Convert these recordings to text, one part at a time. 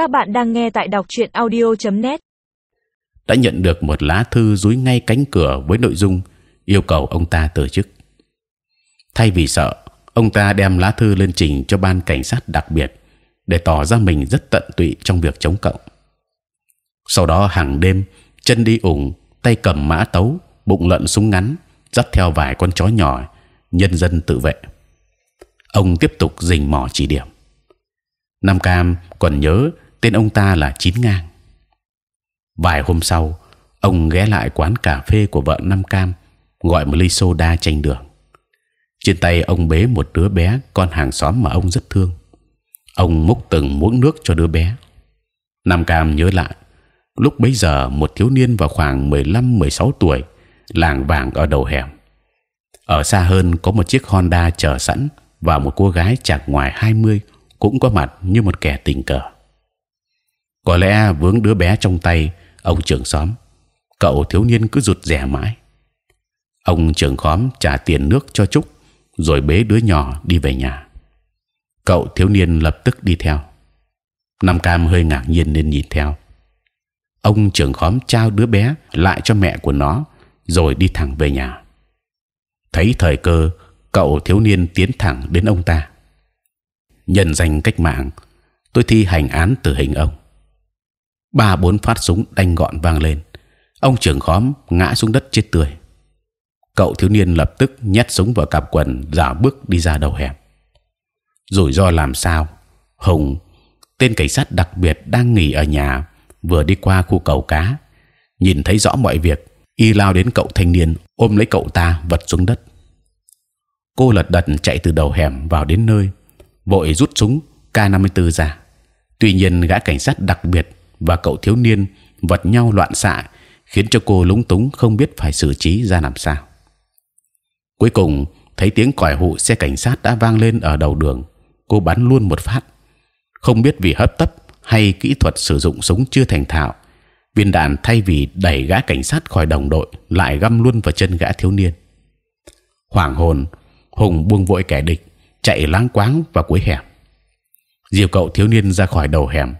Các bạn đang nghe tại đọc truyện audio.net. đã nhận được một lá thư dúi ngay cánh cửa với nội dung yêu cầu ông ta từ chức. Thay vì sợ, ông ta đem lá thư lên trình cho ban cảnh sát đặc biệt để tỏ ra mình rất tận tụy trong việc chống cộng. Sau đó hàng đêm chân đi ủng, tay cầm mã tấu, bụng lợn súng ngắn, dắt theo vài con chó nhỏ, nhân dân tự vệ. Ông tiếp tục rình mò chỉ điểm. Nam Cam còn nhớ tên ông ta là Chín Ngang. Vài hôm sau, ông ghé lại quán cà phê của vợ Nam Cam, gọi một ly soda chanh đường. Trên tay ông bế một đứa bé con hàng xóm mà ông rất thương. Ông múc từng muỗng nước cho đứa bé. Nam Cam nhớ lại, lúc bấy giờ một thiếu niên vào khoảng 15-16 tuổi, làng vàng ở đầu hẻm. Ở xa hơn có một chiếc Honda chờ sẵn và một cô gái chạc ngoài 20 cũng có mặt như một kẻ tình cờ. Có lẽ vướng đứa bé trong tay ông trưởng xóm, cậu thiếu niên cứ rụt rè mãi. Ông trưởng khóm trả tiền nước cho Trúc, rồi bế đứa nhỏ đi về nhà. Cậu thiếu niên lập tức đi theo. Nam Cam hơi ngạc nhiên nên nhìn theo. Ông trưởng khóm trao đứa bé lại cho mẹ của nó, rồi đi thẳng về nhà. Thấy thời cơ, cậu thiếu niên tiến thẳng đến ông ta. Nhân danh cách mạng, tôi thi hành án tử hình ông. Ba bốn phát súng đanh gọn vang lên. Ông trưởng khóm ngã xuống đất chết tươi. Cậu thiếu niên lập tức nhét súng vào cặp quần, giả bước đi ra đầu hẻm. Rủi ro làm sao? Hùng, tên cảnh sát đặc biệt đang nghỉ ở nhà, vừa đi qua khu cầu cá, nhìn thấy rõ mọi việc, y lao đến cậu thanh niên, ôm lấy cậu ta vật xuống đất. Cô lật đật chạy từ đầu hẻm vào đến nơi, vội rút súng K54 ra. Tuy nhiên gã cảnh sát đặc biệt và cậu thiếu niên vật nhau loạn xạ, khiến cho cô lúng túng không biết phải xử trí ra làm sao. Cuối cùng thấy tiếng còi hụ xe cảnh sát đã vang lên ở đầu đường, cô bắn luôn một phát. Không biết vì hấp tấp hay kỹ thuật sử dụng súng chưa thành thạo, viên đạn thay vì đẩy gã cảnh sát khỏi đồng đội lại găm luôn vào chân gã thiếu niên. Hoàng hồn, hùng buông vội kẻ địch, chạy láng quáng vào cuối hẻm. Diều cậu thiếu niên ra khỏi đầu hẻm,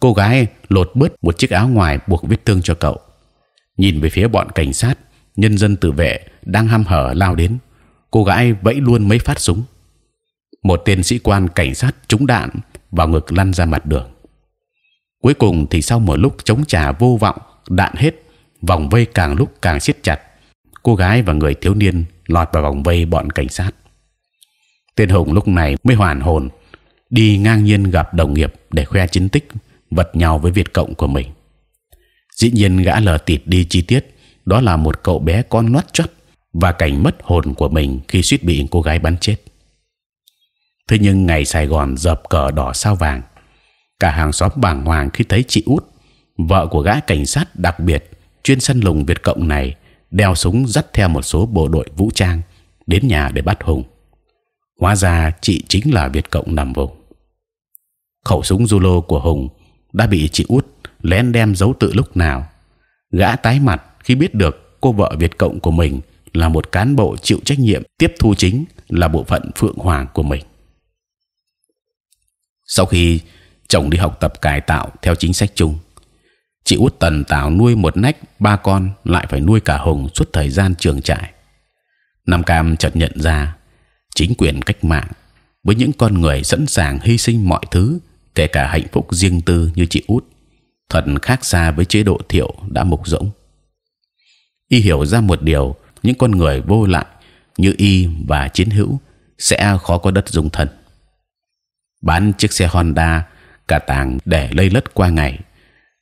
cô gái lột bớt một chiếc áo ngoài buộc vết thương cho cậu. Nhìn về phía bọn cảnh sát, nhân dân tự vệ đang ham hở lao đến, cô gái vẫy luôn mấy phát súng. Một tên sĩ quan cảnh sát trúng đạn vào ngực lăn ra mặt đường. Cuối cùng thì sau một lúc chống trả vô vọng, đạn hết, vòng vây càng lúc càng siết chặt. Cô gái và người thiếu niên lọt vào vòng vây bọn cảnh sát. Tên hùng lúc này mới hoàn hồn, đi ngang nhiên gặp đồng nghiệp để khoe chiến tích, vật nhau với việt cộng của mình. Dĩ nhiên gã lờ tịt đi chi tiết, đó là một cậu bé con nuốt chót và cảnh mất hồn của mình khi suýt bị cô gái bắn chết. Thế nhưng ngày Sài Gòn dập cờ đỏ sao vàng, cả hàng xóm bàng hoàng khi thấy chị út, vợ của gã cảnh sát đặc biệt chuyên săn lùng Việt cộng này đeo súng dắt theo một số bộ đội vũ trang đến nhà để bắt hùng. Hóa ra chị chính là Việt cộng nằm vùng. Khẩu súng Zulu của Hùng đã bị chị út lén đem giấu tự lúc nào. Gã tái mặt khi biết được cô vợ Việt cộng của mình là một cán bộ chịu trách nhiệm tiếp thu chính là bộ phận Phượng Hoàng của mình. Sau khi chồng đi học tập cải tạo theo chính sách chung, chị út tần tảo nuôi một nách ba con lại phải nuôi cả hùng suốt thời gian trường trại. Nam Cam chợt nhận ra chính quyền cách mạng với những con người sẵn sàng hy sinh mọi thứ, kể cả hạnh phúc riêng tư như chị út, thật khác xa với chế độ thiệu đã mục rỗng. Y hiểu ra một điều, những con người vô lại như y và chiến hữu sẽ khó có đất dung thân. Bán chiếc xe Honda cả tàng để lây lất qua ngày.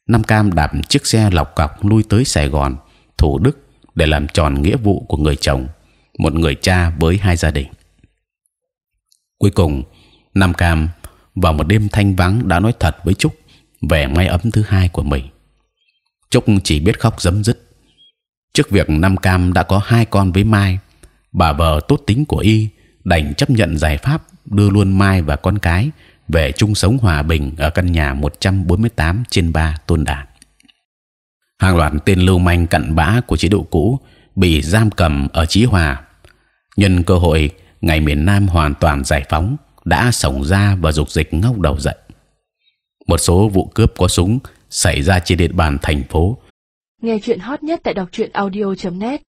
Nam Cam đạp chiếc xe lọc cọc lui tới Sài Gòn, Thủ Đức để làm tròn nghĩa vụ của người chồng, một người cha với hai gia đình. Cuối cùng, Nam Cam vào một đêm thanh vắng đã nói thật với Trúc về may ấm thứ hai của mình. Trúc chỉ biết khóc dấm dứt. Trước việc Nam Cam đã có hai con với Mai, bà vợ tốt tính của y đành chấp nhận giải pháp đưa luôn Mai và con cái về chung sống hòa bình ở căn nhà 148 trên 3 tôn đản. Hàng loạt tên lưu manh cặn bã của chế độ cũ bị giam cầm ở Chí Hòa. Nhân cơ hội ngày miền Nam hoàn toàn giải phóng đã sổng ra và dục dịch ngóc đầu dậy. một số vụ cướp có súng xảy ra trên địa bàn thành phố. Nghe chuyện hot nhất tại đọc truyện audio.net